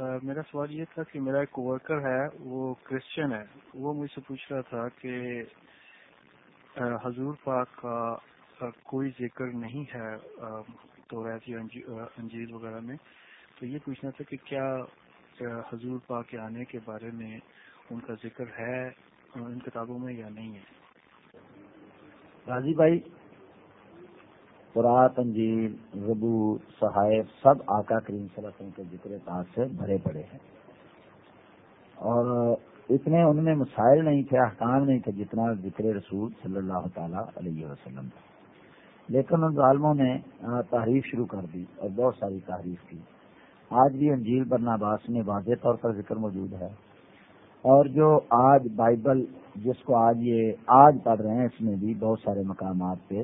میرا سوال یہ تھا کہ میرا ایک ورکر ہے، وہ کرسچن ہے۔ وہ مجھ سے پوچھ رہا تھا کہ حضور پاک کا کوئی ذکر نہیں ہے تو ایسی انجیل وغیرہ میں۔ تو یہ پوچھنا تھا کہ کیا حضور پاک کے آنے کے بارے میں ان کا ذکر ہے ان کتابوں میں یا نہیں ہے؟ راضی بھائی قرآن، انجیل ربو صحائف سب آقا کریم صلی اللہ علیہ وسلم کے ذکر پاک سے بھرے پڑے ہیں۔ اور اتنے ان میں مسائل نہیں تھے، احکام نہیں تھے جتنا ذکر رسول صلی اللہ تعالی علیہ وسلم تھا لیکن ان ظالموں نے تحریف شروع کر دی اور بہت ساری تحریف کی۔ آج بھی انجیل برناباس میں واضح طور پر ذکر موجود ہے۔ اور جو آج بائبل جس کو آج یہ آج پڑھ رہے ہیں، اس میں بھی بہت سارے مقامات پہ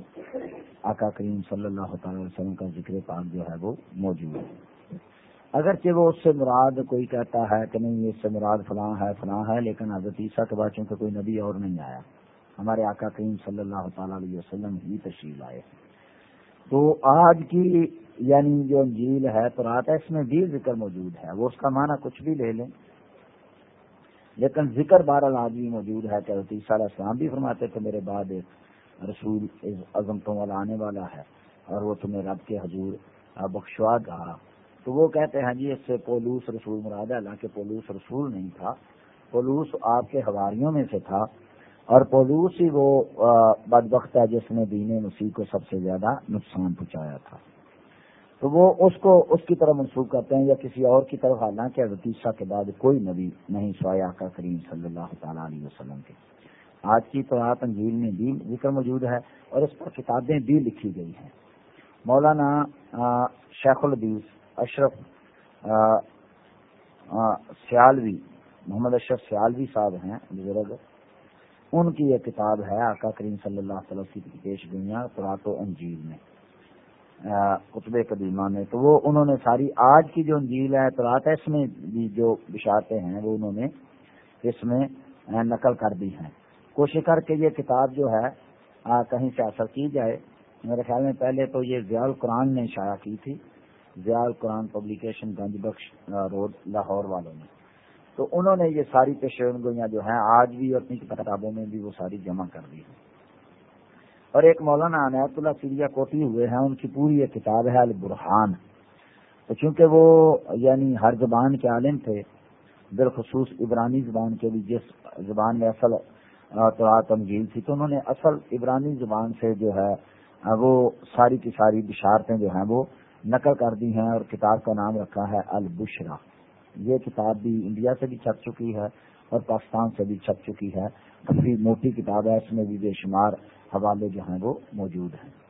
آقا کریم صلی اللہ تعالی وسلم کا ذکر پاک جو ہے وہ موجود ہے۔ اگرچہ وہ اس سے مراد کوئی کہتا ہے کہ نہیں، اس سے مراد فلاں ہے فلاں ہے، لیکن حضرت عیسیٰ کے بچوں کا کوئی نبی اور نہیں آیا، ہمارے آقا کریم صلی اللہ تعالی علیہ وسلم ہی تشریف آئے تو آج کی یعنی جو انجیل ہے تو رات ہے، اس میں بھی ذکر موجود ہے۔ وہ اس کا معنی کچھ بھی لے لیں۔ لیکن ذکر بارہ آج بھی موجود ہے کہ عیسیٰ علیہ السلام بھی فرماتے تھے میرے بعد ایک رسول عظمتوں والا آنے والا ہے اور وہ تمہیں رب کے حضور بخشوا گا۔ تو وہ کہتے ہیں جی اس سے پولوس رسول مراد ہے، حالانکہ پولوس رسول نہیں تھا۔ پولوس آپ کے ہواریوں میں سے تھا۔ اور پولوس ہی وہ بدبخت ہے جس نے دین مسیح کو سب سے زیادہ نقصان پہنچایا تھا۔ تو وہ اس کو اس کی طرف منسوخ کرتے ہیں یا کسی اور کی طرف حالانکہ عیسیٰ کے بعد کوئی نبی نہیں سوایا کا کریم صلی اللہ تعالی علیہ وسلم کے۔ آج کی طرح انجیل میں بھی ذکر موجود ہے اور اس پر کتابیں بھی لکھی گئی ہیں۔ مولانا شیخ الدیز اشرف سیالوی، محمد اشرف سیالوی صاحب ہیں، بزرگ۔ ان کی یہ کتاب ہے آقا کریم صلی اللہ علیہ وسلم کی پیش گوئیاں قرآت و انجیل میں۔ قطب قدیمہ میں، تو وہ انہوں نے ساری آج کی جو انجیل ہے ترات اس میں بھی جو بشارتیں ہیں، وہ انہوں نے اس میں نقل کر دی ہیں۔ کوشش کر کے یہ کتاب جو ہے کہیں سے اثر کی جائے۔ میرے خیال میں پہلے تو یہ ضیاء القرآن نے شائع کی تھی، ضیاء القرآن پبلیکیشن گنج بخش روڈ لاہور والوں نے۔ تو انہوں نے یہ ساری پیشن گوئیاں جو ہیں، آج بھی اپنی کتابوں میں بھی وہ ساری جمع کر دی ہیں۔ اور ایک مولانا عنایت اللہ سیریا کوٹی ہوئے ہیں، ان کی پوری یہ کتاب ہے البرحان تو چونکہ وہ یعنی ہر زبان کے عالم تھے، بالخصوص عبرانی زبان کے بھی جس زبان میں اصل تو تنگیل تھی، تو انہوں نے اصل عبرانی زبان سے جو ہے، وہ ساری کی ساری بشارتیں جو ہیں، وہ نقل کر دی ہیں اور کتاب کا نام رکھا ہے البشرا۔ یہ کتاب بھی انڈیا سے بھی چھپ چکی ہے۔ اور پاکستان سے بھی چھپ چکی ہے۔ کافی موٹی کتاب ہے، اس میں بھی بے شمار حوالے جو ہیں وہ موجود ہیں۔